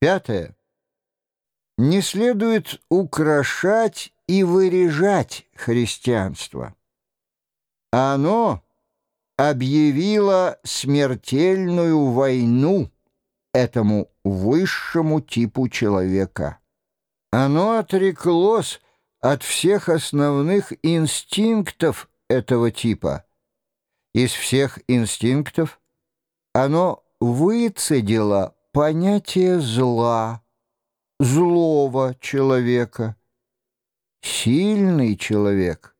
Пятое. Не следует украшать и выряжать христианство. Оно объявило смертельную войну этому высшему типу человека. Оно отреклось от всех основных инстинктов этого типа. Из всех инстинктов оно выцедило понятие зла, злого человека. Сильный человек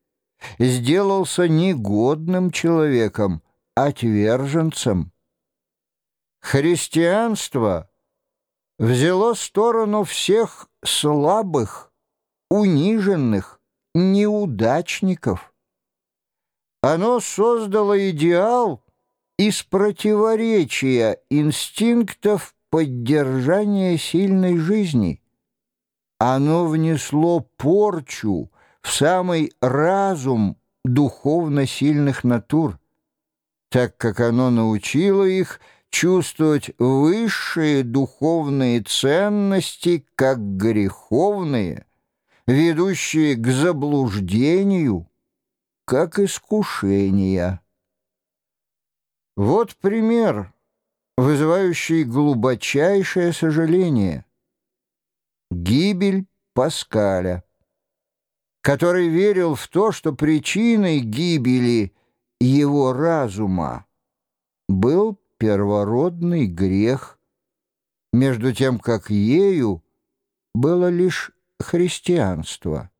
сделался негодным человеком, отверженцем. Христианство взяло сторону всех слабых, униженных, неудачников. Оно создало идеал из противоречия инстинктов поддержания сильной жизни. Оно внесло порчу в самый разум духовно сильных натур, так как оно научило их чувствовать высшие духовные ценности как греховные, ведущие к заблуждению, как искушения. Вот пример — вызывающий глубочайшее сожаление. Гибель Паскаля, который верил в то, что причиной гибели его разума был первородный грех, между тем как ею было лишь христианство.